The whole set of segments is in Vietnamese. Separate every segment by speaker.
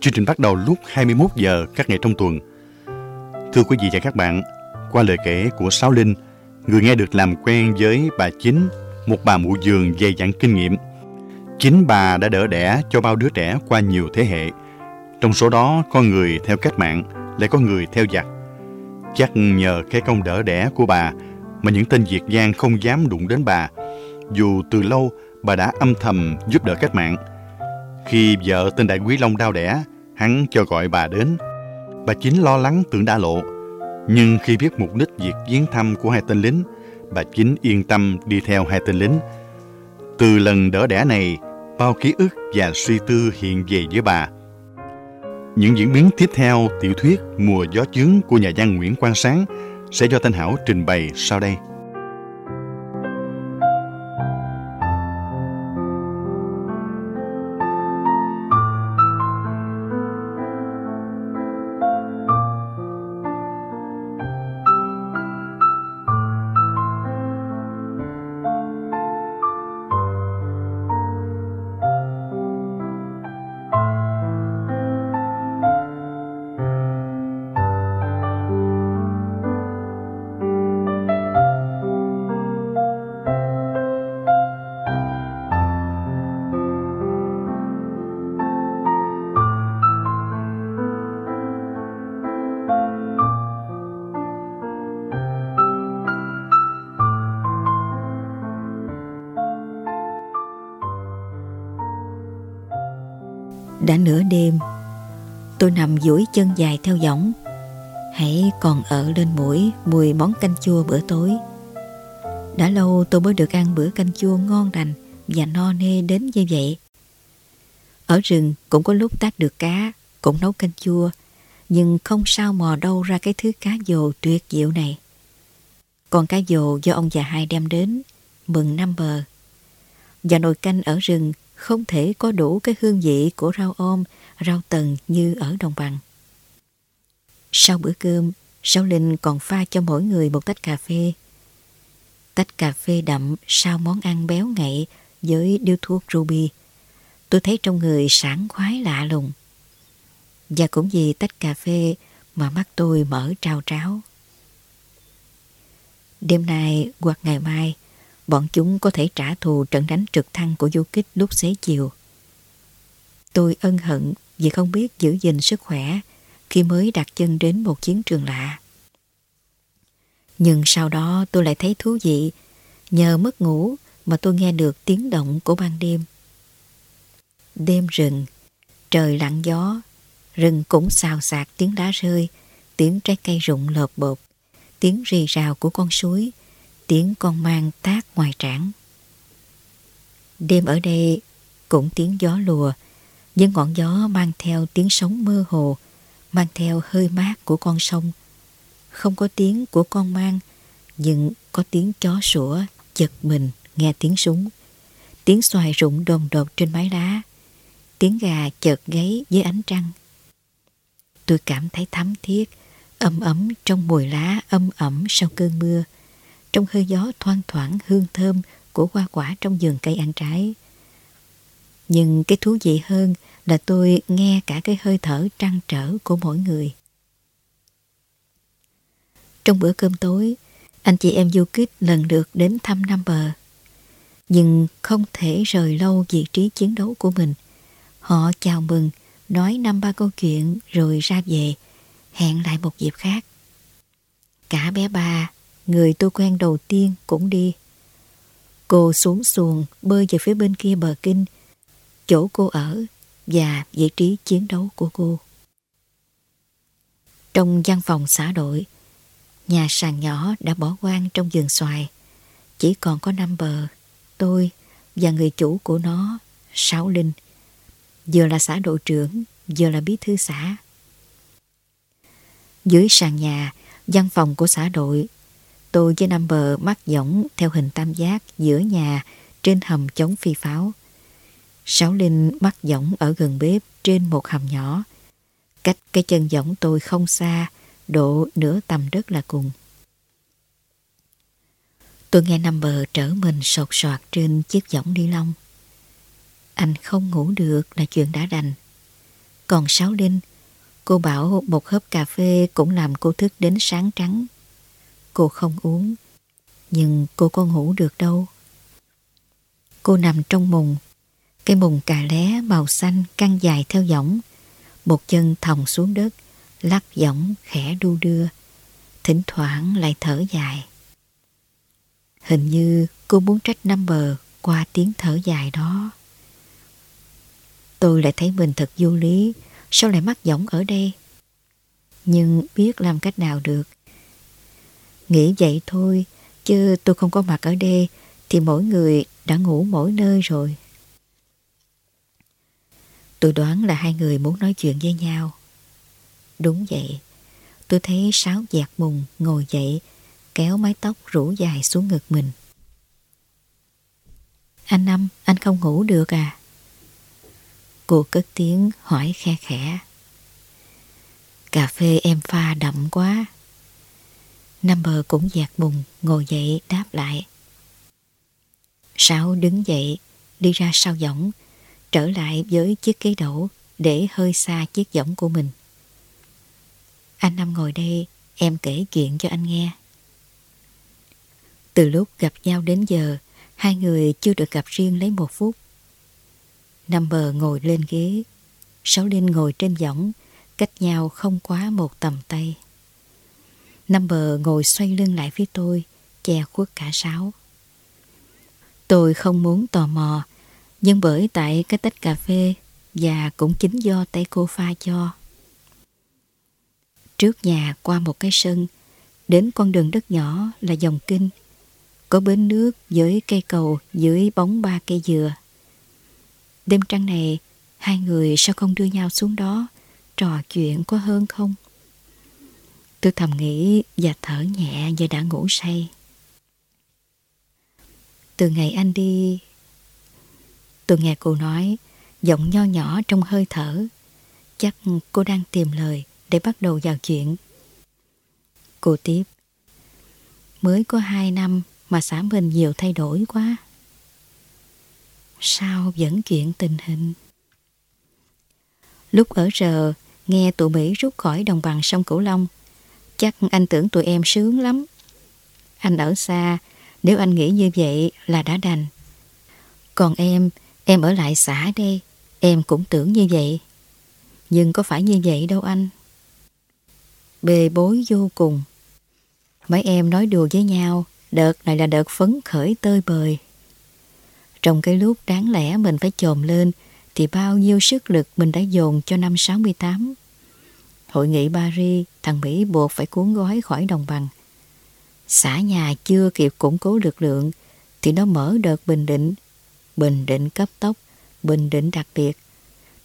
Speaker 1: Chương trình bắt đầu lúc 21 giờ các ngày trong tuần. Thưa quý vị và các bạn, qua lời kể của Sáu Linh, người nghe được làm quen với bà Chính, một bà mụ giường dày dặn kinh nghiệm. Chính bà đã đỡ đẻ cho bao đứa trẻ qua nhiều thế hệ. Trong số đó có người theo cách mạng, lại có người theo giặc. Chắc nhờ cái công đỡ đẻ của bà mà những tên Việt Giang không dám đụng đến bà. Dù từ lâu bà đã âm thầm giúp đỡ cách mạng. Khi vợ tên Đại Quý Long đau đẻ, hắn cho gọi bà đến. Bà Chính lo lắng tưởng đã lộ. Nhưng khi biết mục đích việc viếng thăm của hai tên lính, bà Chính yên tâm đi theo hai tên lính. Từ lần đỡ đẻ này, bao ký ức và suy tư hiện về với bà. Những diễn biến tiếp theo tiểu thuyết Mùa gió chướng của nhà văn Nguyễn Quang Sáng sẽ do Thanh Hảo trình bày sau đây.
Speaker 2: Nằm duỗi chân dài theo võng. Hãy còn ở lên mũi Mùi món canh chua bữa tối. Đã lâu tôi mới được ăn bữa canh chua ngon lành Và no nê đến như vậy. Ở rừng cũng có lúc tác được cá Cũng nấu canh chua Nhưng không sao mò đâu ra cái thứ cá dồ tuyệt diệu này. Còn cá dồ do ông già hai đem đến Mừng năm bờ. Và nồi canh ở rừng không thể có đủ cái hương vị của rau ôm, rau tần như ở đồng bằng. Sau bữa cơm, Sáu Linh còn pha cho mỗi người một tách cà phê. Tách cà phê đậm sau món ăn béo ngậy với điếu thuốc ruby. Tôi thấy trong người sảng khoái lạ lùng. Và cũng vì tách cà phê mà mắt tôi mở trao tráo. Đêm nay hoặc ngày mai, bọn chúng có thể trả thù trận đánh trực thăng của du kích lúc xế chiều. Tôi ân hận vì không biết giữ gìn sức khỏe khi mới đặt chân đến một chiến trường lạ. Nhưng sau đó tôi lại thấy thú vị, nhờ mất ngủ mà tôi nghe được tiếng động của ban đêm. Đêm rừng, trời lặng gió, rừng cũng xào xạc tiếng đá rơi, tiếng trái cây rụng lợp bột, tiếng rì rào của con suối, tiếng con mang tác ngoài trảng. Đêm ở đây cũng tiếng gió lùa, những ngọn gió mang theo tiếng sóng mơ hồ, mang theo hơi mát của con sông. Không có tiếng của con mang, nhưng có tiếng chó sủa, giật mình nghe tiếng súng. Tiếng xoài rụng đồn đột trên mái đá, tiếng gà chợt gáy dưới ánh trăng. Tôi cảm thấy thấm thiết, ấm ấm trong mùi lá âm ẩm sau cơn mưa trong hơi gió thoang thoảng hương thơm của hoa quả trong vườn cây ăn trái. Nhưng cái thú vị hơn là tôi nghe cả cái hơi thở trăn trở của mỗi người. Trong bữa cơm tối, anh chị em du kích lần lượt đến thăm Nam Bờ. Nhưng không thể rời lâu vị trí chiến đấu của mình. Họ chào mừng, nói năm ba câu chuyện rồi ra về, hẹn lại một dịp khác. Cả bé ba người tôi quen đầu tiên cũng đi. Cô xuống xuồng bơi về phía bên kia bờ kinh, chỗ cô ở và vị trí chiến đấu của cô. Trong văn phòng xã đội, nhà sàn nhỏ đã bỏ hoang trong vườn xoài. Chỉ còn có năm bờ, tôi và người chủ của nó, Sáu Linh. Vừa là xã đội trưởng, vừa là bí thư xã. Dưới sàn nhà, văn phòng của xã đội, tôi với năm bờ mắt võng theo hình tam giác giữa nhà trên hầm chống phi pháo. Sáu Linh bắt võng ở gần bếp trên một hầm nhỏ. Cách cái chân võng tôi không xa, độ nửa tầm đất là cùng. Tôi nghe nằm bờ trở mình sột soạt trên chiếc võng đi lông. Anh không ngủ được là chuyện đã đành. Còn Sáu Linh, cô bảo một hớp cà phê cũng làm cô thức đến sáng trắng. Cô không uống, nhưng cô có ngủ được đâu. Cô nằm trong mùng, cái mùng cà lé màu xanh căng dài theo giỏng, một chân thòng xuống đất, lắc giỏng khẽ đu đưa, thỉnh thoảng lại thở dài. Hình như cô muốn trách năm bờ qua tiếng thở dài đó. Tôi lại thấy mình thật vô lý, sao lại mắc giọng ở đây? Nhưng biết làm cách nào được. Nghĩ vậy thôi, chứ tôi không có mặt ở đây thì mỗi người đã ngủ mỗi nơi rồi. Tôi đoán là hai người muốn nói chuyện với nhau. Đúng vậy, tôi thấy sáo dạt mùng ngồi dậy, kéo mái tóc rủ dài xuống ngực mình. Anh Năm, anh không ngủ được à? Cô cất tiếng hỏi khe khẽ. Cà phê em pha đậm quá. Number cũng dạt bùng, ngồi dậy đáp lại. Sáu đứng dậy, đi ra sau võng, trở lại với chiếc ghế đổ để hơi xa chiếc võng của mình. Anh Năm ngồi đây, em kể chuyện cho anh nghe. Từ lúc gặp nhau đến giờ, hai người chưa được gặp riêng lấy một phút. Năm bờ ngồi lên ghế, Sáu Linh ngồi trên võng, cách nhau không quá một tầm tay. Năm bờ ngồi xoay lưng lại phía tôi, che khuất cả Sáu. Tôi không muốn tò mò, nhưng bởi tại cái tách cà phê và cũng chính do tay cô pha cho. Trước nhà qua một cái sân, đến con đường đất nhỏ là dòng kinh, có bến nước với cây cầu dưới bóng ba cây dừa. Đêm trăng này, hai người sao không đưa nhau xuống đó, trò chuyện có hơn không? Tôi thầm nghĩ và thở nhẹ giờ đã ngủ say. Từ ngày anh đi... Tôi nghe cô nói, giọng nho nhỏ trong hơi thở. Chắc cô đang tìm lời để bắt đầu vào chuyện. Cô tiếp. Mới có hai năm mà xã mình nhiều thay đổi quá. Sao vẫn chuyện tình hình? Lúc ở giờ, nghe tụi Mỹ rút khỏi đồng bằng sông Cửu Long, chắc anh tưởng tụi em sướng lắm. Anh ở xa, nếu anh nghĩ như vậy là đã đành. Còn em, em ở lại xã đây, em cũng tưởng như vậy. Nhưng có phải như vậy đâu anh. Bề bối vô cùng. Mấy em nói đùa với nhau, đợt này là đợt phấn khởi tơi bời. Trong cái lúc đáng lẽ mình phải trồm lên thì bao nhiêu sức lực mình đã dồn cho năm 68. Hội nghị Paris, thằng Mỹ buộc phải cuốn gói khỏi đồng bằng. Xã nhà chưa kịp củng cố lực lượng thì nó mở đợt bình định. Bình định cấp tốc, bình định đặc biệt.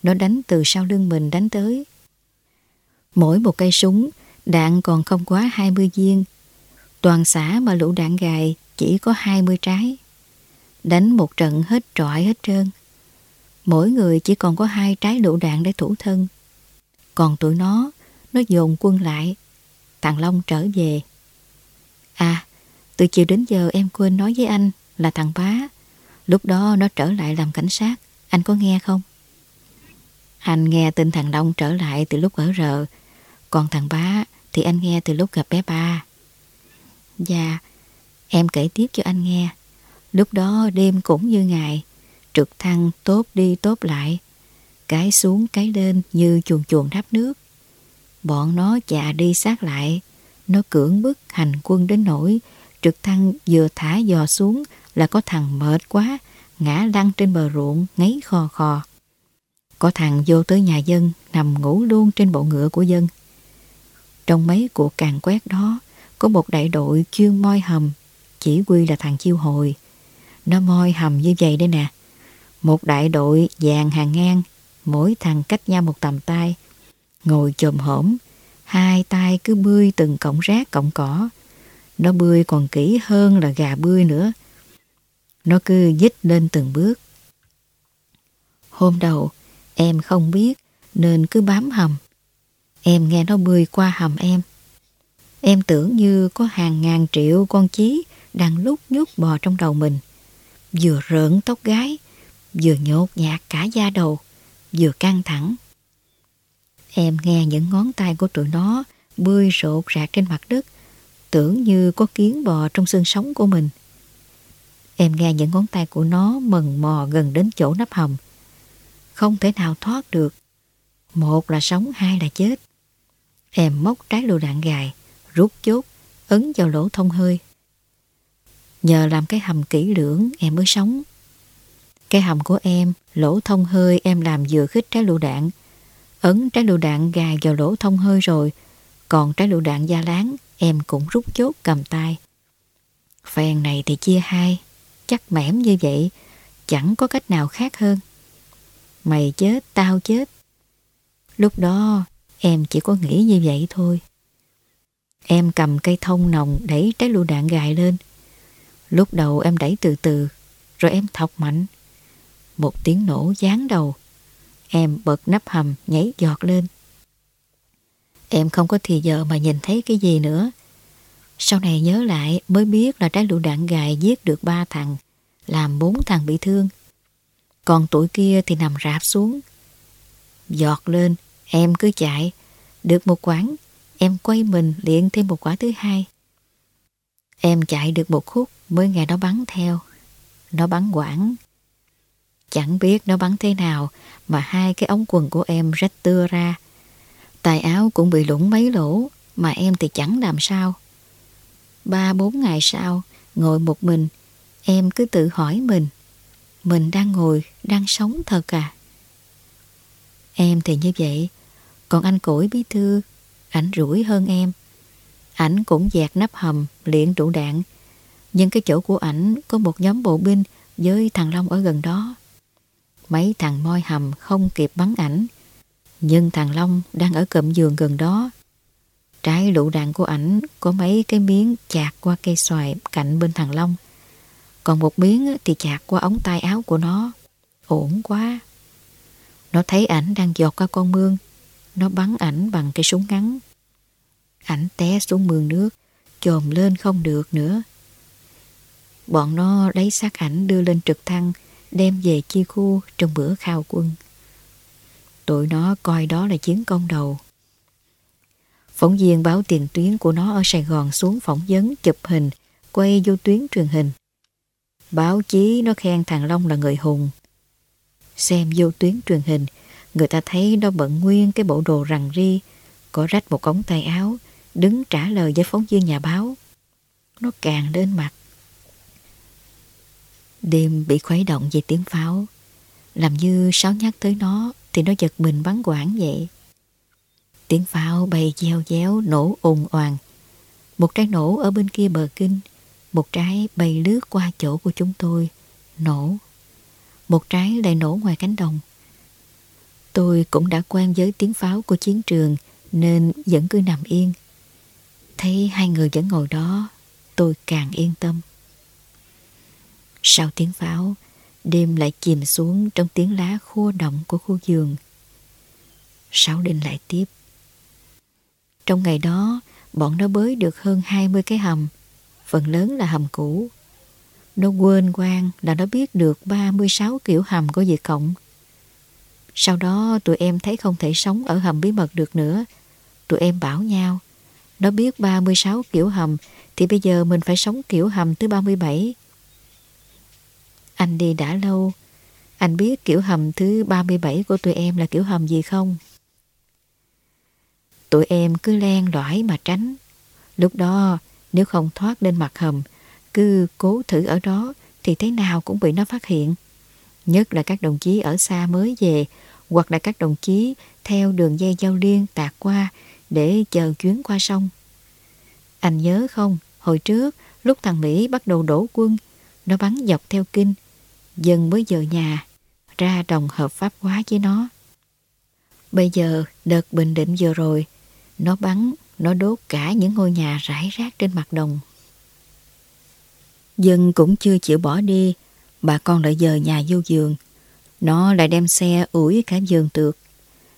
Speaker 2: Nó đánh từ sau lưng mình đánh tới. Mỗi một cây súng, đạn còn không quá 20 viên. Toàn xã mà lũ đạn gài chỉ có 20 trái. Đánh một trận hết trọi hết trơn. Mỗi người chỉ còn có hai trái lựu đạn để thủ thân. Còn tụi nó, nó dồn quân lại. Thằng Long trở về. À, từ chiều đến giờ em quên nói với anh là thằng bá. Lúc đó nó trở lại làm cảnh sát. Anh có nghe không? Anh nghe tin thằng đông trở lại từ lúc ở rờ. Còn thằng bá thì anh nghe từ lúc gặp bé ba. Dạ, em kể tiếp cho anh nghe. Lúc đó đêm cũng như ngày, trực thăng tốt đi tốt lại, cái xuống cái lên như chuồn chuồn đáp nước. Bọn nó chà đi sát lại, nó cưỡng bức hành quân đến nỗi trực thăng vừa thả dò xuống là có thằng mệt quá, ngã lăn trên bờ ruộng, ngáy khò khò. Có thằng vô tới nhà dân, nằm ngủ luôn trên bộ ngựa của dân. Trong mấy cuộc càng quét đó, có một đại đội chuyên moi hầm, chỉ huy là thằng chiêu hồi. Nó moi hầm như vậy đây nè. Một đại đội dàn hàng ngang, mỗi thằng cách nhau một tầm tay, ngồi chồm hổm, hai tay cứ bươi từng cọng rác cọng cỏ. Nó bươi còn kỹ hơn là gà bươi nữa. Nó cứ dít lên từng bước. Hôm đầu, em không biết nên cứ bám hầm. Em nghe nó bươi qua hầm em. Em tưởng như có hàng ngàn triệu con chí đang lúc nhút bò trong đầu mình. Vừa rợn tóc gái, vừa nhột nhạt cả da đầu, vừa căng thẳng. Em nghe những ngón tay của tụi nó bươi rột rạc trên mặt đất, tưởng như có kiến bò trong xương sống của mình. Em nghe những ngón tay của nó mần mò gần đến chỗ nắp hầm. Không thể nào thoát được. Một là sống, hai là chết. Em móc trái lựu đạn gài, rút chốt, ấn vào lỗ thông hơi. Nhờ làm cái hầm kỹ lưỡng em mới sống. Cái hầm của em, lỗ thông hơi em làm vừa khích trái lựu đạn. Ấn trái lựu đạn gài vào lỗ thông hơi rồi, còn trái lựu đạn da láng em cũng rút chốt cầm tay. Phèn này thì chia hai, chắc mẻm như vậy, chẳng có cách nào khác hơn. Mày chết, tao chết. Lúc đó em chỉ có nghĩ như vậy thôi. Em cầm cây thông nồng đẩy trái lựu đạn gài lên. Lúc đầu em đẩy từ từ, rồi em thọc mạnh. Một tiếng nổ giáng đầu. Em bật nắp hầm nhảy giọt lên. Em không có thì giờ mà nhìn thấy cái gì nữa. Sau này nhớ lại mới biết là trái lựu đạn gài giết được ba thằng, làm bốn thằng bị thương. Còn tuổi kia thì nằm rạp xuống. Giọt lên, em cứ chạy. Được một quãng, em quay mình liền thêm một quả thứ hai. Em chạy được một khúc mới nghe nó bắn theo. Nó bắn quảng. Chẳng biết nó bắn thế nào mà hai cái ống quần của em rách tưa ra. Tài áo cũng bị lũng mấy lỗ mà em thì chẳng làm sao. Ba bốn ngày sau, ngồi một mình, em cứ tự hỏi mình, mình đang ngồi, đang sống thật à? Em thì như vậy, còn anh Củi bí thư, ảnh rủi hơn em. Ảnh cũng dạt nắp hầm, luyện trụ đạn, nhưng cái chỗ của ảnh có một nhóm bộ binh với thằng Long ở gần đó. Mấy thằng moi hầm không kịp bắn ảnh, nhưng thằng Long đang ở cụm giường gần đó Trái lựu đạn của ảnh có mấy cái miếng chạc qua cây xoài cạnh bên thằng Long. Còn một miếng thì chạc qua ống tay áo của nó. Ổn quá. Nó thấy ảnh đang giọt qua con mương. Nó bắn ảnh bằng cây súng ngắn. Ảnh té xuống mương nước, chồm lên không được nữa. Bọn nó lấy xác ảnh đưa lên trực thăng, đem về chi khu trong bữa khao quân. Tụi nó coi đó là chiến công đầu. Phóng viên báo tiền tuyến của nó ở Sài Gòn xuống phỏng vấn, chụp hình, quay vô tuyến truyền hình. Báo chí nó khen thằng Long là người hùng. Xem vô tuyến truyền hình, người ta thấy nó bận nguyên cái bộ đồ rằn ri, có rách một ống tay áo, đứng trả lời với phóng viên nhà báo. Nó càng lên mặt. Đêm bị khuấy động về tiếng pháo, làm như sáo nhắc tới nó thì nó giật mình bắn quảng vậy. Tiếng pháo bay gieo déo nổ ồn oàn. Một trái nổ ở bên kia bờ kinh, một trái bay lướt qua chỗ của chúng tôi, nổ. Một trái lại nổ ngoài cánh đồng. Tôi cũng đã quen với tiếng pháo của chiến trường nên vẫn cứ nằm yên. Thấy hai người vẫn ngồi đó, tôi càng yên tâm. Sau tiếng pháo, đêm lại chìm xuống trong tiếng lá khô động của khu giường. Sáu đêm lại tiếp. Trong ngày đó, bọn nó bới được hơn 20 cái hầm, phần lớn là hầm cũ. Nó quên quan là nó biết được 36 kiểu hầm của Việt Cộng. Sau đó tụi em thấy không thể sống ở hầm bí mật được nữa. Tụi em bảo nhau, nó biết 36 kiểu hầm thì bây giờ mình phải sống kiểu hầm thứ 37. Anh đi đã lâu, anh biết kiểu hầm thứ 37 của tụi em là kiểu hầm gì không? Tụi em cứ len lõi mà tránh. Lúc đó nếu không thoát lên mặt hầm, cứ cố thử ở đó thì thế nào cũng bị nó phát hiện. Nhất là các đồng chí ở xa mới về hoặc là các đồng chí theo đường dây giao liên tạc qua để chờ chuyến qua sông. Anh nhớ không, hồi trước lúc thằng Mỹ bắt đầu đổ quân, nó bắn dọc theo kinh, dần mới giờ nhà, ra đồng hợp pháp hóa với nó. Bây giờ, đợt Bình Định vừa rồi, nó bắn, nó đốt cả những ngôi nhà rải rác trên mặt đồng. Dân cũng chưa chịu bỏ đi, bà con lại dời nhà vô giường. Nó lại đem xe ủi cả giường tược.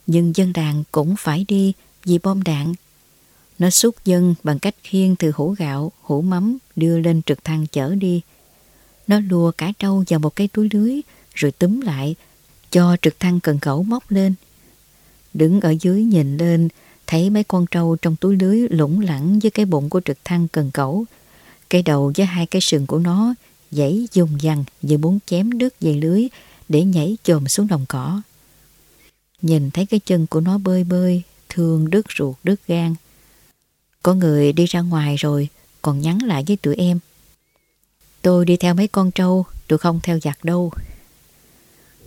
Speaker 2: Nhưng dân đàn cũng phải đi vì bom đạn. Nó xúc dân bằng cách khiêng từ hũ gạo, hũ mắm đưa lên trực thăng chở đi. Nó lùa cả trâu vào một cái túi lưới rồi túm lại cho trực thăng cần cẩu móc lên. Đứng ở dưới nhìn lên thấy mấy con trâu trong túi lưới lủng lẳng với cái bụng của trực thăng cần cẩu. Cái đầu với hai cái sừng của nó dãy dùng dằn như muốn chém đứt dây lưới để nhảy chồm xuống đồng cỏ. Nhìn thấy cái chân của nó bơi bơi, thương đứt ruột đứt gan. Có người đi ra ngoài rồi, còn nhắn lại với tụi em. Tôi đi theo mấy con trâu, tôi không theo giặc đâu.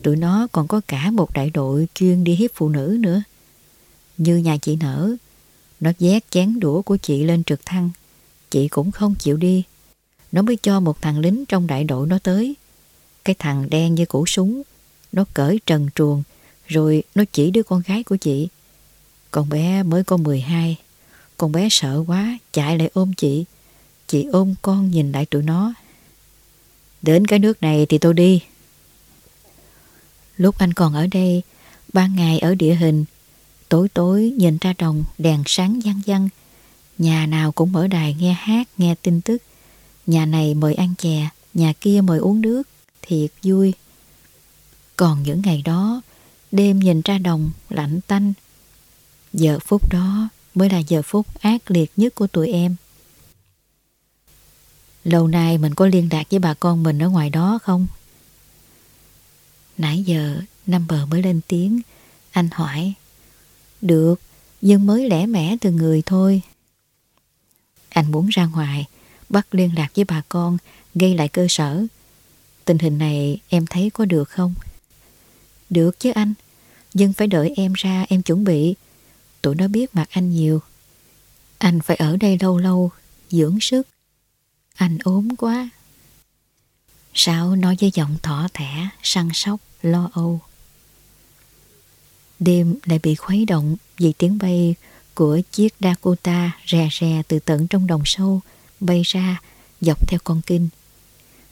Speaker 2: Tụi nó còn có cả một đại đội chuyên đi hiếp phụ nữ nữa. Như nhà chị nở, nó vét chén đũa của chị lên trực thăng. Chị cũng không chịu đi. Nó mới cho một thằng lính trong đại đội nó tới. Cái thằng đen như củ súng. Nó cởi trần truồng, rồi nó chỉ đứa con gái của chị. Con bé mới có 12. Con bé sợ quá, chạy lại ôm chị. Chị ôm con nhìn lại tụi nó. Đến cái nước này thì tôi đi. Lúc anh còn ở đây, ban ngày ở địa hình, tối tối nhìn ra đồng đèn sáng gian gian Nhà nào cũng mở đài nghe hát, nghe tin tức. Nhà này mời ăn chè, nhà kia mời uống nước. Thiệt vui. Còn những ngày đó, đêm nhìn ra đồng, lạnh tanh. Giờ phút đó mới là giờ phút ác liệt nhất của tụi em. Lâu nay mình có liên lạc với bà con mình ở ngoài đó không? Nãy giờ năm bờ mới lên tiếng Anh hỏi được, Nhưng mới lẻ mẻ từ người thôi. Anh muốn ra ngoài, Bắt liên lạc với bà con, Gây lại cơ sở. Tình hình này em thấy có được không? Được chứ anh, Nhưng phải đợi em ra em chuẩn bị. Tụi nó biết mặt anh nhiều. Anh phải ở đây lâu lâu, Dưỡng sức. Anh ốm quá. Sao nói với giọng thỏ thẻ, Săn sóc, lo âu. Đêm lại bị khuấy động vì tiếng bay của chiếc Dakota rè rè từ tận trong đồng sâu bay ra dọc theo con kinh.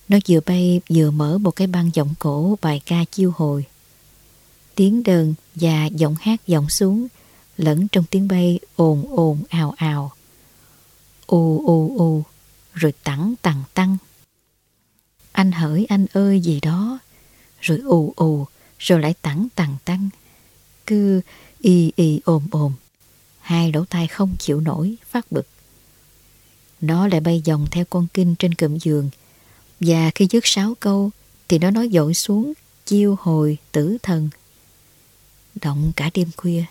Speaker 2: Nó vừa bay vừa mở một cái băng giọng cổ bài ca chiêu hồi. Tiếng đờn và giọng hát giọng xuống lẫn trong tiếng bay ồn ồn ào ào. Ô ô ô, rồi tẳng tằng tăng. Anh hỡi anh ơi gì đó rồi ù ù, rồi lại tẳng tằng tăng. Cứ y y ôm ôm hai lỗ tai không chịu nổi, phát bực. Nó lại bay vòng theo con kinh trên cụm giường, và khi dứt sáu câu thì nó nói dội xuống, chiêu hồi tử thần. Động cả đêm khuya.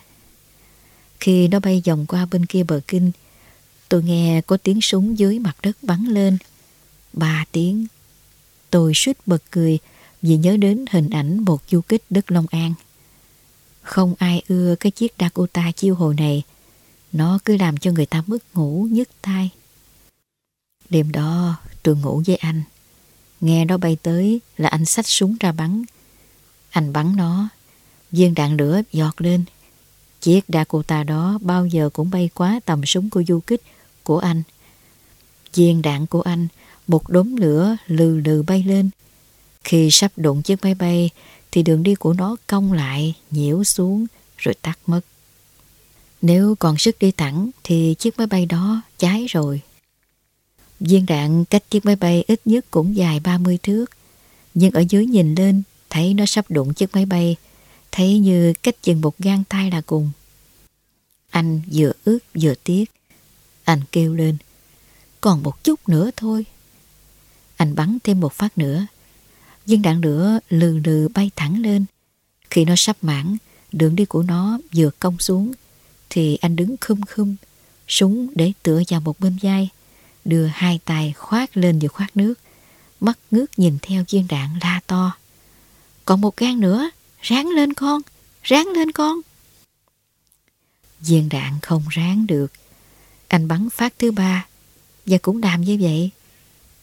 Speaker 2: Khi nó bay vòng qua bên kia bờ kinh, tôi nghe có tiếng súng dưới mặt đất bắn lên. Ba tiếng. Tôi suýt bật cười vì nhớ đến hình ảnh một du kích đất Long An. Không ai ưa cái chiếc Dakota chiêu hồ này, nó cứ làm cho người ta mất ngủ nhức tai. Đêm đó tôi ngủ với anh, nghe nó bay tới là anh xách súng ra bắn. Anh bắn nó, viên đạn lửa giọt lên. Chiếc Dakota đó bao giờ cũng bay quá tầm súng của du kích của anh. Viên đạn của anh, một đốm lửa lừ lừ bay lên, khi sắp đụng chiếc máy bay thì đường đi của nó cong lại, nhiễu xuống rồi tắt mất. Nếu còn sức đi thẳng thì chiếc máy bay đó cháy rồi. Viên đạn cách chiếc máy bay ít nhất cũng dài 30 thước. Nhưng ở dưới nhìn lên thấy nó sắp đụng chiếc máy bay, thấy như cách chừng một gang tay là cùng. Anh vừa ướt vừa tiếc. Anh kêu lên, còn một chút nữa thôi. Anh bắn thêm một phát nữa viên đạn lửa lừ lừ bay thẳng lên. Khi nó sắp mãn, đường đi của nó vừa cong xuống, thì anh đứng khum khum, súng để tựa vào một bên vai, đưa hai tay khoát lên vừa khoát nước, mắt ngước nhìn theo viên đạn la to. Còn một gan nữa, ráng lên con, ráng lên con. Viên đạn không ráng được, anh bắn phát thứ ba, và cũng làm như vậy.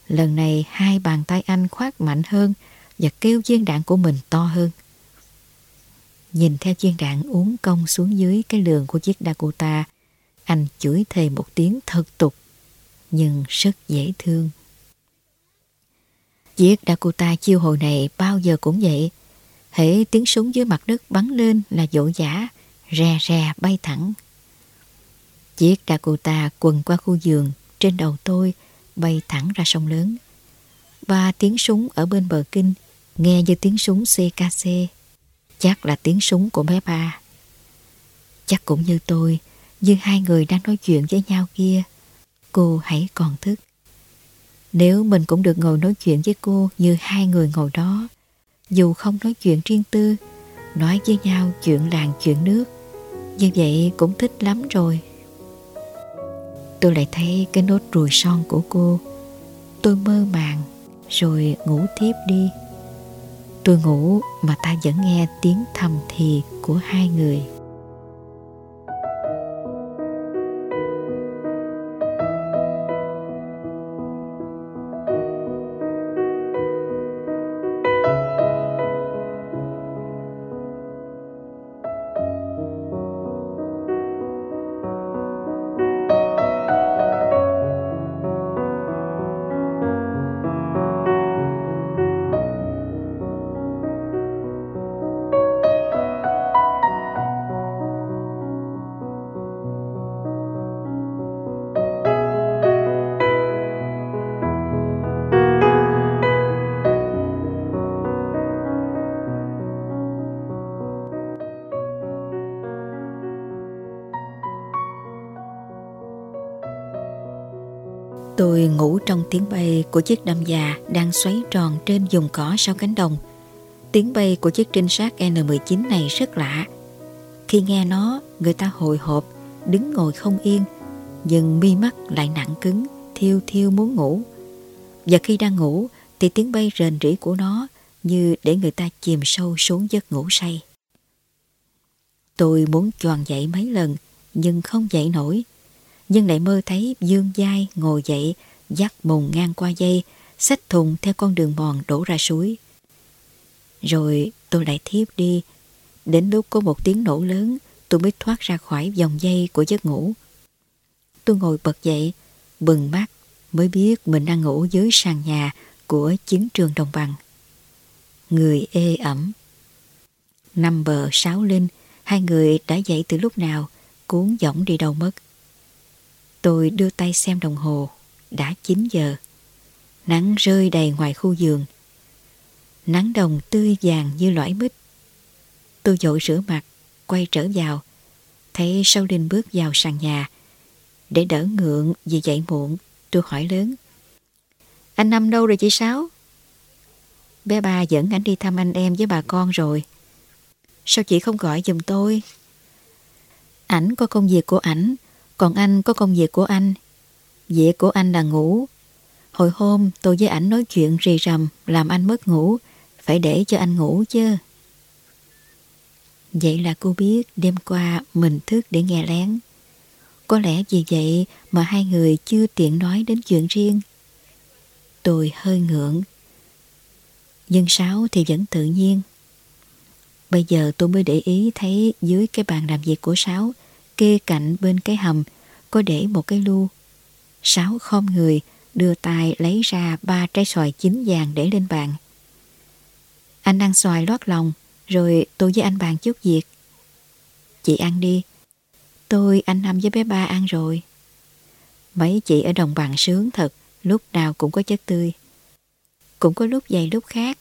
Speaker 2: Lần này hai bàn tay anh khoát mạnh hơn, và kêu viên đạn của mình to hơn. Nhìn theo viên đạn uống cong xuống dưới cái lường của chiếc Dakota Anh chửi thề một tiếng thật tục, nhưng rất dễ thương. Chiếc Dakota chiêu hồi này bao giờ cũng vậy. Hễ tiếng súng dưới mặt đất bắn lên là dỗ giả, rè rè bay thẳng. Chiếc Dakota quần qua khu giường trên đầu tôi bay thẳng ra sông lớn. Và tiếng súng ở bên bờ kinh nghe như tiếng súng CKC. Chắc là tiếng súng của bé ba. Chắc cũng như tôi, như hai người đang nói chuyện với nhau kia. Cô hãy còn thức. Nếu mình cũng được ngồi nói chuyện với cô như hai người ngồi đó, dù không nói chuyện riêng tư, nói với nhau chuyện làng chuyện nước, như vậy cũng thích lắm rồi. Tôi lại thấy cái nốt ruồi son của cô. Tôi mơ màng, rồi ngủ tiếp đi. Tôi ngủ mà ta vẫn nghe tiếng thầm thì của hai người. Tiếng bay của chiếc đâm già đang xoáy tròn trên vùng cỏ sau cánh đồng. Tiếng bay của chiếc trinh sát N-19 này rất lạ. Khi nghe nó, người ta hồi hộp, đứng ngồi không yên, nhưng mi mắt lại nặng cứng, thiêu thiêu muốn ngủ. Và khi đang ngủ, thì tiếng bay rền rỉ của nó như để người ta chìm sâu xuống giấc ngủ say. Tôi muốn choàng dậy mấy lần, nhưng không dậy nổi nhưng lại mơ thấy Dương Giai ngồi dậy, dắt mùng ngang qua dây, xách thùng theo con đường mòn đổ ra suối. Rồi tôi lại thiếp đi, đến lúc có một tiếng nổ lớn, tôi mới thoát ra khỏi vòng dây của giấc ngủ. Tôi ngồi bật dậy, bừng mắt, mới biết mình đang ngủ dưới sàn nhà của chiến trường đồng bằng. Người ê ẩm. Năm bờ sáu linh, hai người đã dậy từ lúc nào, cuốn giỏng đi đâu mất. Tôi đưa tay xem đồng hồ, đã 9 giờ. Nắng rơi đầy ngoài khu giường. Nắng đồng tươi vàng như lõi mít. Tôi dội rửa mặt, quay trở vào. Thấy sau Linh bước vào sàn nhà. Để đỡ ngượng vì dậy muộn, tôi hỏi lớn. Anh Năm đâu rồi chị Sáu? Bé ba dẫn anh đi thăm anh em với bà con rồi. Sao chị không gọi giùm tôi? Ảnh có công việc của ảnh còn anh có công việc của anh. Việc của anh là ngủ. Hồi hôm tôi với ảnh nói chuyện rì rầm, làm anh mất ngủ. Phải để cho anh ngủ chứ. Vậy là cô biết đêm qua mình thức để nghe lén. Có lẽ vì vậy mà hai người chưa tiện nói đến chuyện riêng. Tôi hơi ngượng. Nhưng Sáu thì vẫn tự nhiên. Bây giờ tôi mới để ý thấy dưới cái bàn làm việc của Sáu, kê cạnh bên cái hầm, có để một cái lu. Sáu khom người đưa tay lấy ra ba trái xoài chín vàng để lên bàn. Anh ăn xoài lót lòng rồi tôi với anh bàn chút việc. Chị ăn đi. Tôi, anh Năm với bé ba ăn rồi. Mấy chị ở đồng bằng sướng thật, lúc nào cũng có chất tươi. Cũng có lúc vậy lúc khác.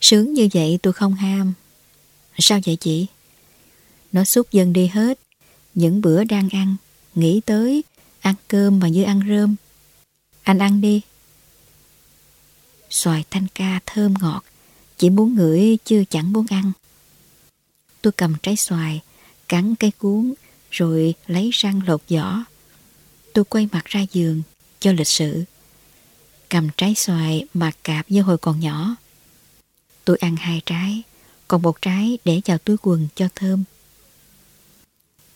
Speaker 2: Sướng như vậy tôi không ham. Sao vậy chị? Nó xúc dần đi hết. Những bữa đang ăn, nghĩ tới, ăn cơm mà như ăn rơm. Anh ăn đi. Xoài thanh ca thơm ngọt, chỉ muốn ngửi chưa chẳng muốn ăn. Tôi cầm trái xoài, cắn cây cuốn, rồi lấy răng lột vỏ. Tôi quay mặt ra giường, cho lịch sự. Cầm trái xoài mà cạp như hồi còn nhỏ. Tôi ăn hai trái, còn một trái để vào túi quần cho thơm.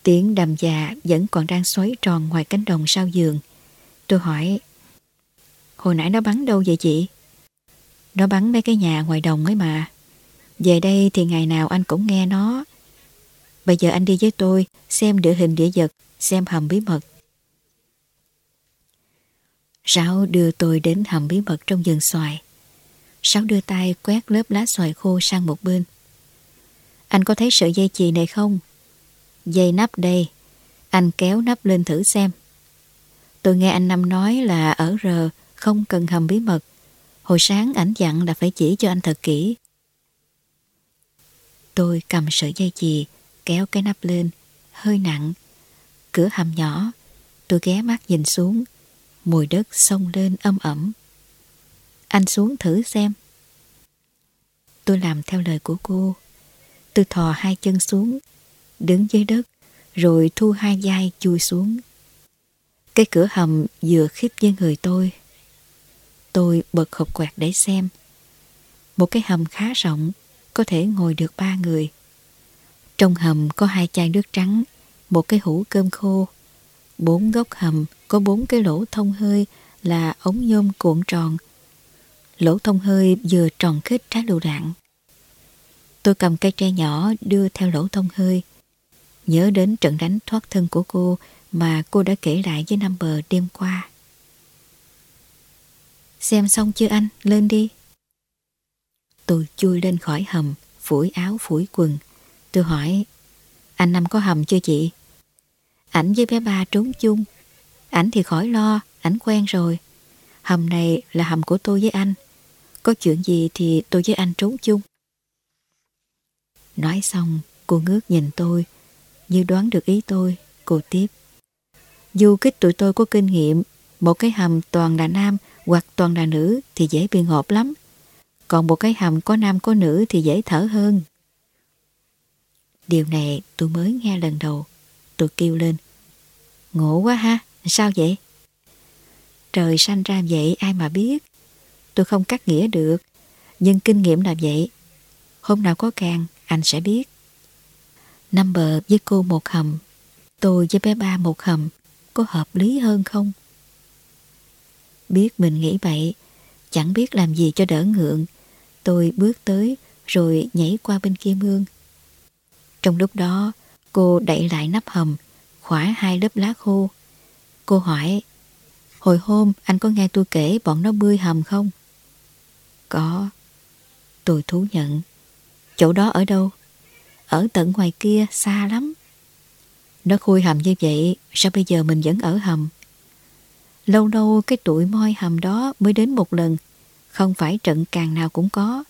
Speaker 2: Tiếng đầm già vẫn còn đang xoáy tròn ngoài cánh đồng sau giường. Tôi hỏi, hồi nãy nó bắn đâu vậy chị? Nó bắn mấy cái nhà ngoài đồng ấy mà. Về đây thì ngày nào anh cũng nghe nó. Bây giờ anh đi với tôi xem địa hình địa vật, xem hầm bí mật. Sáu đưa tôi đến hầm bí mật trong vườn xoài. Sáu đưa tay quét lớp lá xoài khô sang một bên. Anh có thấy sợi dây chì này không? Dây nắp đây. Anh kéo nắp lên thử xem. Tôi nghe anh Năm nói là ở R không cần hầm bí mật. Hồi sáng ảnh dặn là phải chỉ cho anh thật kỹ. Tôi cầm sợi dây chì, kéo cái nắp lên, hơi nặng. Cửa hầm nhỏ, tôi ghé mắt nhìn xuống, mùi đất sông lên âm ẩm. Anh xuống thử xem. Tôi làm theo lời của cô. Tôi thò hai chân xuống, đứng dưới đất, rồi thu hai vai chui xuống. Cái cửa hầm vừa khít với người tôi. Tôi bật hộp quạt để xem. Một cái hầm khá rộng, có thể ngồi được ba người. Trong hầm có hai chai nước trắng, một cái hũ cơm khô. Bốn góc hầm có bốn cái lỗ thông hơi là ống nhôm cuộn tròn. Lỗ thông hơi vừa tròn khít trái lựu đạn. Tôi cầm cây tre nhỏ đưa theo lỗ thông hơi. Nhớ đến trận đánh thoát thân của cô mà cô đã kể lại với Nam Bờ đêm qua. Xem xong chưa anh? Lên đi. Tôi chui lên khỏi hầm, phủi áo phủi quần. Tôi hỏi, anh Năm có hầm chưa chị? Ảnh với bé ba trốn chung. Ảnh thì khỏi lo, ảnh quen rồi. Hầm này là hầm của tôi với anh. Có chuyện gì thì tôi với anh trốn chung. Nói xong, cô ngước nhìn tôi. Như đoán được ý tôi, cô tiếp. Dù kích tụi tôi có kinh nghiệm, một cái hầm toàn là nam hoặc toàn là nữ thì dễ bị ngộp lắm. Còn một cái hầm có nam có nữ thì dễ thở hơn. Điều này tôi mới nghe lần đầu. Tôi kêu lên. Ngộ quá ha, sao vậy? Trời sanh ra vậy ai mà biết. Tôi không cắt nghĩa được, nhưng kinh nghiệm là vậy. Hôm nào có càng, anh sẽ biết năm bờ với cô một hầm, tôi với bé ba một hầm, có hợp lý hơn không? Biết mình nghĩ vậy, chẳng biết làm gì cho đỡ ngượng. Tôi bước tới rồi nhảy qua bên kia mương. Trong lúc đó, cô đẩy lại nắp hầm, khỏa hai lớp lá khô. Cô hỏi, hồi hôm anh có nghe tôi kể bọn nó bươi hầm không? Có. Tôi thú nhận. Chỗ đó ở đâu? Ở tận ngoài kia, xa lắm. Nó khui hầm như vậy, sao bây giờ mình vẫn ở hầm? Lâu lâu cái tuổi moi hầm đó mới đến một lần, không phải trận càng nào cũng có.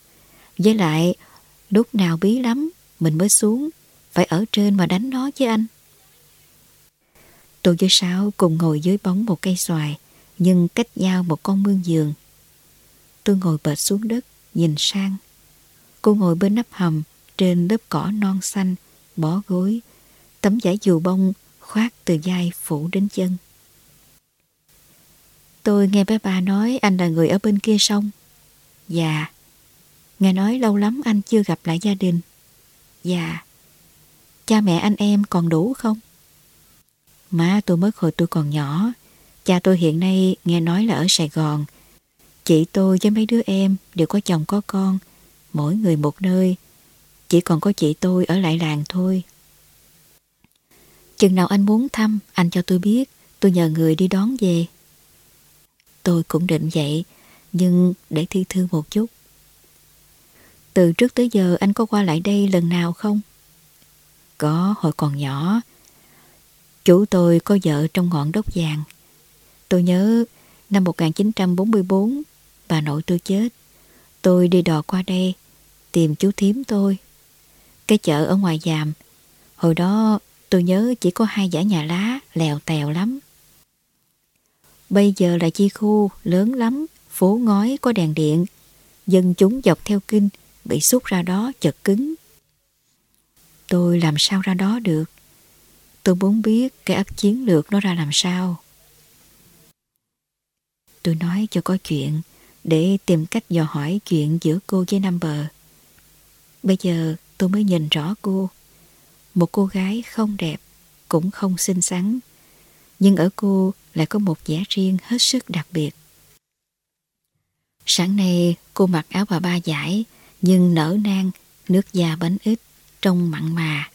Speaker 2: Với lại, lúc nào bí lắm, mình mới xuống, phải ở trên mà đánh nó chứ anh. Tôi với Sáu cùng ngồi dưới bóng một cây xoài, nhưng cách nhau một con mương giường. Tôi ngồi bệt xuống đất, nhìn sang. Cô ngồi bên nắp hầm, trên lớp cỏ non xanh, bó gối, tấm giải dù bông khoác từ vai phủ đến chân. Tôi nghe bé ba nói anh là người ở bên kia sông. Dạ. Nghe nói lâu lắm anh chưa gặp lại gia đình. Dạ. Cha mẹ anh em còn đủ không? Má tôi mất hồi tôi còn nhỏ. Cha tôi hiện nay nghe nói là ở Sài Gòn. Chị tôi với mấy đứa em đều có chồng có con. Mỗi người một nơi. Chỉ còn có chị tôi ở lại làng thôi. Chừng nào anh muốn thăm, anh cho tôi biết. Tôi nhờ người đi đón về. Tôi cũng định vậy, nhưng để thi thư một chút. Từ trước tới giờ anh có qua lại đây lần nào không? Có, hồi còn nhỏ. Chủ tôi có vợ trong ngọn đốc vàng. Tôi nhớ năm 1944, bà nội tôi chết. Tôi đi đò qua đây, tìm chú thím tôi. Cái chợ ở ngoài giàm. Hồi đó tôi nhớ chỉ có hai giả nhà lá, lèo tèo lắm. Bây giờ là chi khu lớn lắm, phố ngói có đèn điện. Dân chúng dọc theo kinh, bị xúc ra đó chật cứng. Tôi làm sao ra đó được? Tôi muốn biết cái ấp chiến lược nó ra làm sao. Tôi nói cho có chuyện để tìm cách dò hỏi chuyện giữa cô với nam bờ Bây giờ tôi mới nhìn rõ cô. Một cô gái không đẹp, cũng không xinh xắn. Nhưng ở cô lại có một vẻ riêng hết sức đặc biệt. Sáng nay cô mặc áo bà ba giải nhưng nở nang, nước da bánh ít, trông mặn mà.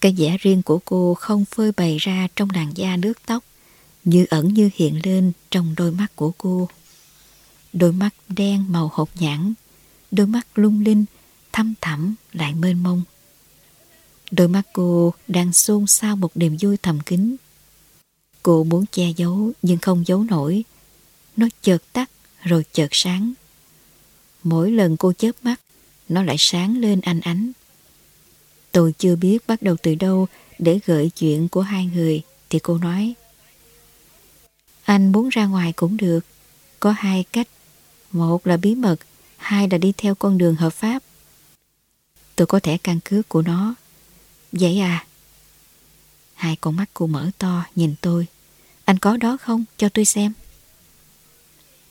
Speaker 2: Cái vẻ riêng của cô không phơi bày ra trong làn da nước tóc, như ẩn như hiện lên trong đôi mắt của cô. Đôi mắt đen màu hột nhãn, đôi mắt lung linh, thăm thẳm lại mênh mông. Đôi mắt cô đang xôn xao một niềm vui thầm kín. Cô muốn che giấu nhưng không giấu nổi. Nó chợt tắt rồi chợt sáng. Mỗi lần cô chớp mắt, nó lại sáng lên anh ánh. Tôi chưa biết bắt đầu từ đâu để gợi chuyện của hai người thì cô nói Anh muốn ra ngoài cũng được. Có hai cách. Một là bí mật, hai là đi theo con đường hợp pháp. Tôi có thẻ căn cước của nó. Vậy à? Hai con mắt cô mở to nhìn tôi. Anh có đó không? Cho tôi xem.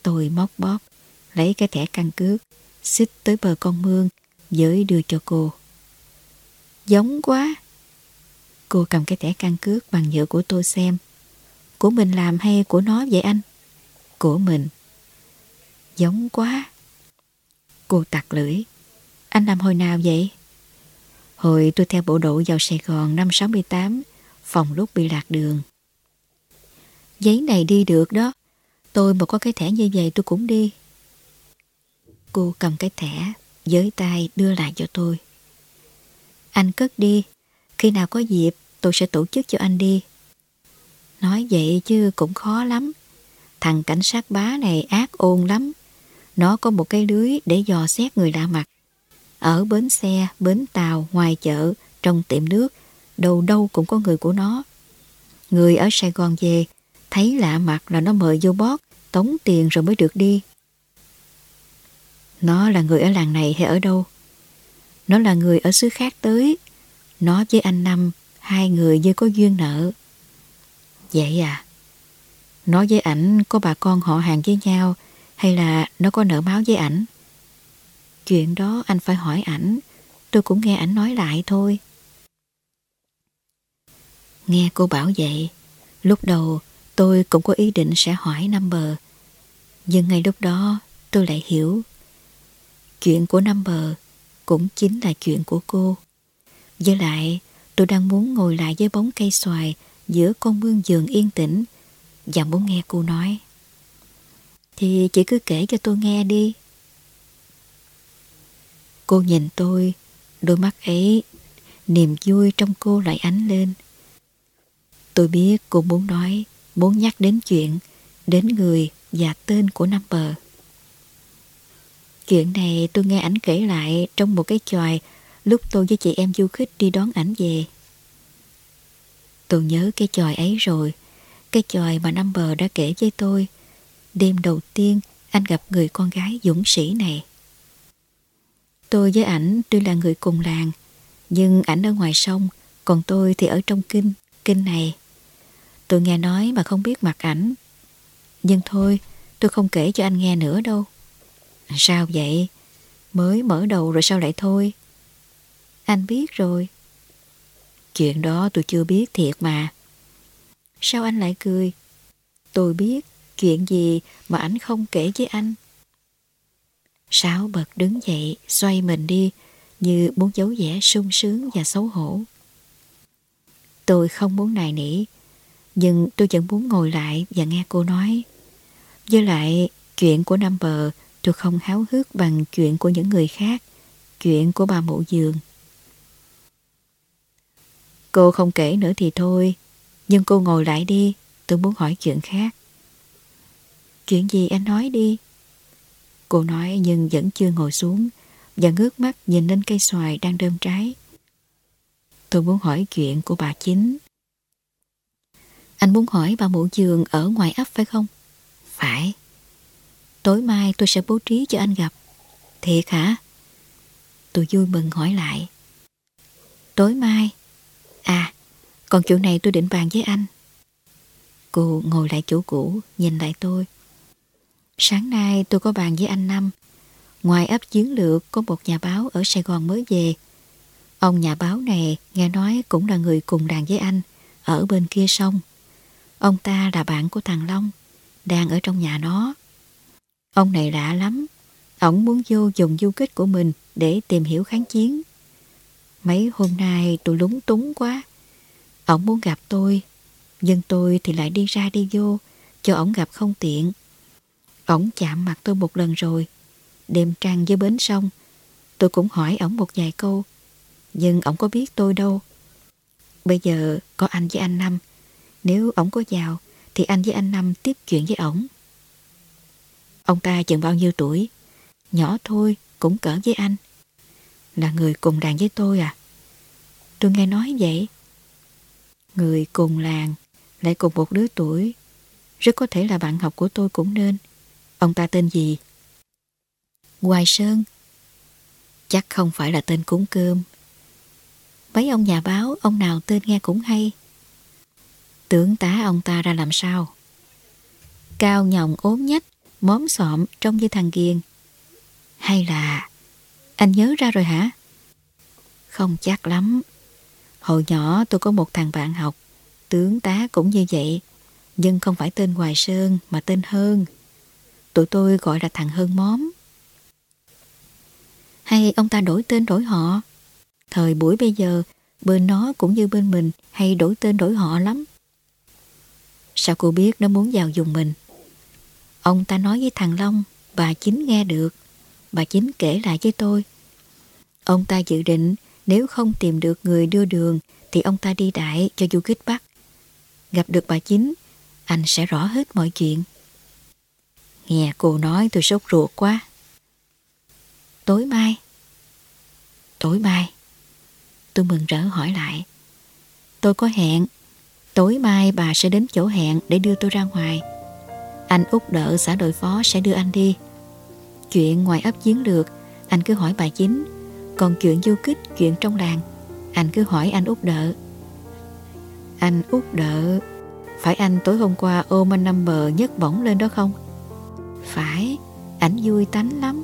Speaker 2: Tôi móc bóp, lấy cái thẻ căn cước, xích tới bờ con mương, giới đưa cho cô. Giống quá. Cô cầm cái thẻ căn cước bằng nhựa của tôi xem. Của mình làm hay của nó vậy anh? Của mình. Giống quá. Cô tặc lưỡi. Anh làm hồi nào vậy? Hồi tôi theo bộ đội vào Sài Gòn năm 68, phòng lúc bị lạc đường. Giấy này đi được đó. Tôi mà có cái thẻ như vậy tôi cũng đi. Cô cầm cái thẻ, giới tay đưa lại cho tôi. Anh cất đi, khi nào có dịp tôi sẽ tổ chức cho anh đi. Nói vậy chứ cũng khó lắm. Thằng cảnh sát bá này ác ôn lắm. Nó có một cái lưới để dò xét người lạ mặt. Ở bến xe, bến tàu, ngoài chợ, trong tiệm nước, đâu đâu cũng có người của nó. Người ở Sài Gòn về, thấy lạ mặt là nó mời vô bót, tống tiền rồi mới được đi. Nó là người ở làng này hay ở đâu? Nó là người ở xứ khác tới. Nó với anh Năm, hai người như có duyên nợ. Vậy à? Nó với ảnh có bà con họ hàng với nhau hay là nó có nợ máu với ảnh? Chuyện đó anh phải hỏi ảnh, tôi cũng nghe ảnh nói lại thôi. Nghe cô bảo vậy, lúc đầu tôi cũng có ý định sẽ hỏi number. Nhưng ngay lúc đó tôi lại hiểu. Chuyện của number cũng chính là chuyện của cô. Với lại, tôi đang muốn ngồi lại với bóng cây xoài giữa con mương giường yên tĩnh và muốn nghe cô nói. Thì chị cứ kể cho tôi nghe đi. Cô nhìn tôi, đôi mắt ấy, niềm vui trong cô lại ánh lên. Tôi biết cô muốn nói, muốn nhắc đến chuyện, đến người và tên của Number. Chuyện này tôi nghe ảnh kể lại trong một cái tròi lúc tôi với chị em du khách đi đón ảnh về. Tôi nhớ cái tròi ấy rồi, cái tròi mà Number đã kể với tôi. Đêm đầu tiên anh gặp người con gái dũng sĩ này. Tôi với ảnh tuy là người cùng làng, nhưng ảnh ở ngoài sông, còn tôi thì ở trong kinh, kinh này. Tôi nghe nói mà không biết mặt ảnh. Nhưng thôi, tôi không kể cho anh nghe nữa đâu. Sao vậy? Mới mở đầu rồi sao lại thôi? Anh biết rồi. Chuyện đó tôi chưa biết thiệt mà. Sao anh lại cười? Tôi biết chuyện gì mà ảnh không kể với anh. Sáu bật đứng dậy, xoay mình đi, như muốn giấu vẻ sung sướng và xấu hổ. Tôi không muốn nài nỉ, nhưng tôi vẫn muốn ngồi lại và nghe cô nói. Với lại, chuyện của Number tôi không háo hức bằng chuyện của những người khác, chuyện của bà mụ giường. Cô không kể nữa thì thôi, nhưng cô ngồi lại đi, tôi muốn hỏi chuyện khác. Chuyện gì anh nói đi. Cô nói nhưng vẫn chưa ngồi xuống và ngước mắt nhìn lên cây xoài đang đơm trái. Tôi muốn hỏi chuyện của bà chính. Anh muốn hỏi bà mụ giường ở ngoài ấp phải không? Phải. Tối mai tôi sẽ bố trí cho anh gặp. Thiệt hả? Tôi vui mừng hỏi lại. Tối mai? À, còn chuyện này tôi định bàn với anh. Cô ngồi lại chỗ cũ, nhìn lại tôi. Sáng nay tôi có bàn với anh Năm. Ngoài ấp chiến lược có một nhà báo ở Sài Gòn mới về. Ông nhà báo này nghe nói cũng là người cùng đàn với anh, ở bên kia sông. Ông ta là bạn của thằng Long, đang ở trong nhà nó. Ông này lạ lắm. Ông muốn vô dùng du kích của mình để tìm hiểu kháng chiến. Mấy hôm nay tôi lúng túng quá. Ông muốn gặp tôi, nhưng tôi thì lại đi ra đi vô, cho ổng gặp không tiện. Ổng chạm mặt tôi một lần rồi, đêm trăng dưới bến sông. Tôi cũng hỏi ổng một vài câu, nhưng ổng có biết tôi đâu. Bây giờ có anh với anh Năm, nếu ổng có vào thì anh với anh Năm tiếp chuyện với ổng. Ông ta chừng bao nhiêu tuổi? Nhỏ thôi, cũng cỡ với anh. Là người cùng đàn với tôi à? Tôi nghe nói vậy. Người cùng làng, lại cùng một đứa tuổi. Rất có thể là bạn học của tôi cũng nên. Ông ta tên gì? Hoài Sơn. Chắc không phải là tên cúng cơm. Mấy ông nhà báo, ông nào tên nghe cũng hay. Tưởng tá ông ta ra làm sao? Cao nhồng ốm nhách, móm xọm trông như thằng Kiền. Hay là anh nhớ ra rồi hả? Không chắc lắm. Hồi nhỏ tôi có một thằng bạn học, tướng tá cũng như vậy, nhưng không phải tên Hoài Sơn mà tên Hơn. Tụi tôi gọi là thằng Hơn Móm. Hay ông ta đổi tên đổi họ? Thời buổi bây giờ, bên nó cũng như bên mình hay đổi tên đổi họ lắm. Sao cô biết nó muốn vào dùng mình? Ông ta nói với thằng Long, bà Chính nghe được. Bà Chính kể lại với tôi. Ông ta dự định nếu không tìm được người đưa đường thì ông ta đi đại cho du kích Bắc. Gặp được bà Chính, anh sẽ rõ hết mọi chuyện. Nghe cô nói tôi sốt ruột quá. Tối mai. Tối mai. Tôi mừng rỡ hỏi lại. Tôi có hẹn. Tối mai bà sẽ đến chỗ hẹn để đưa tôi ra ngoài. Anh út đỡ xã đội phó sẽ đưa anh đi. Chuyện ngoài ấp chiến lược, anh cứ hỏi bà chính. Còn chuyện du kích, chuyện trong làng, anh cứ hỏi anh út đỡ. Anh út đỡ, phải anh tối hôm qua ôm anh năm bờ nhấc bổng lên đó không? Ảnh vui tánh lắm.